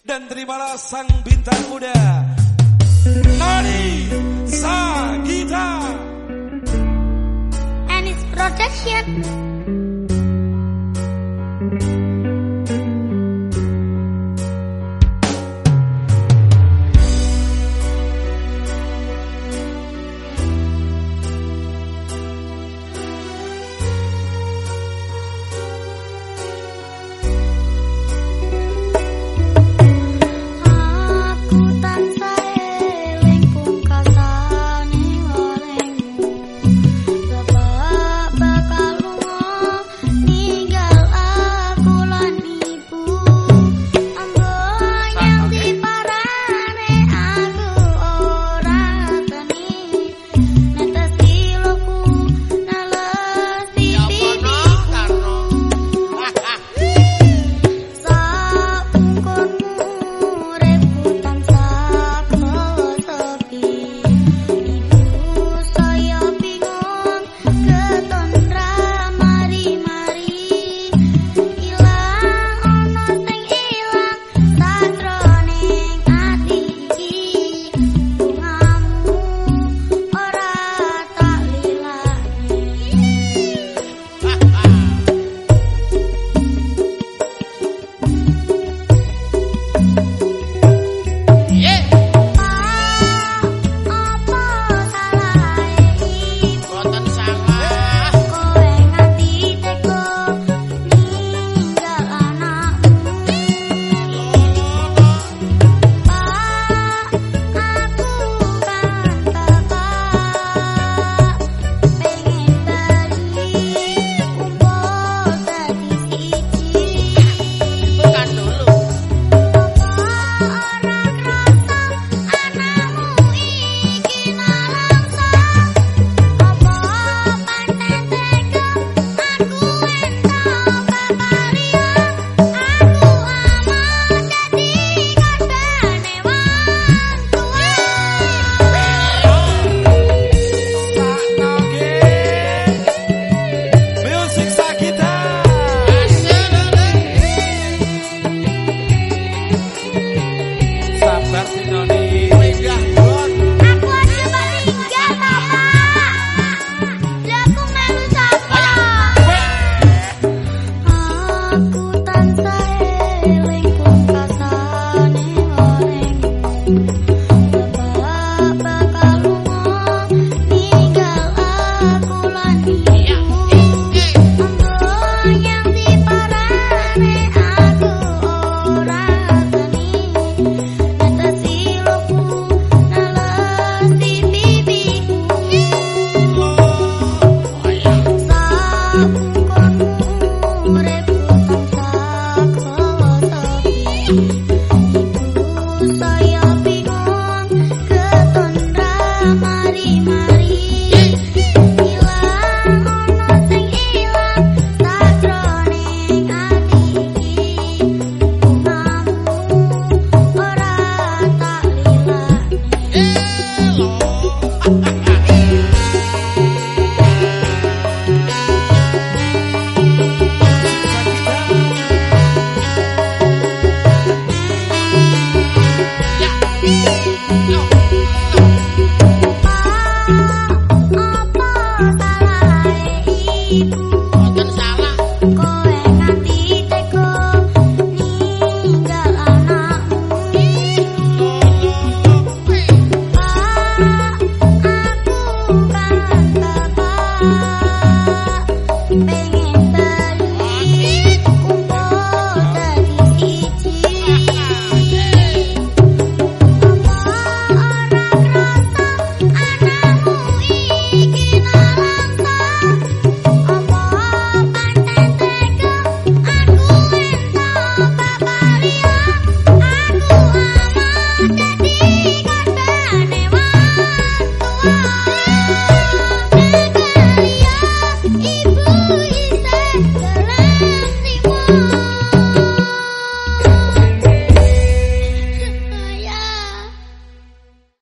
Dan terimalah sang bintang muda. Nani Sagita. And its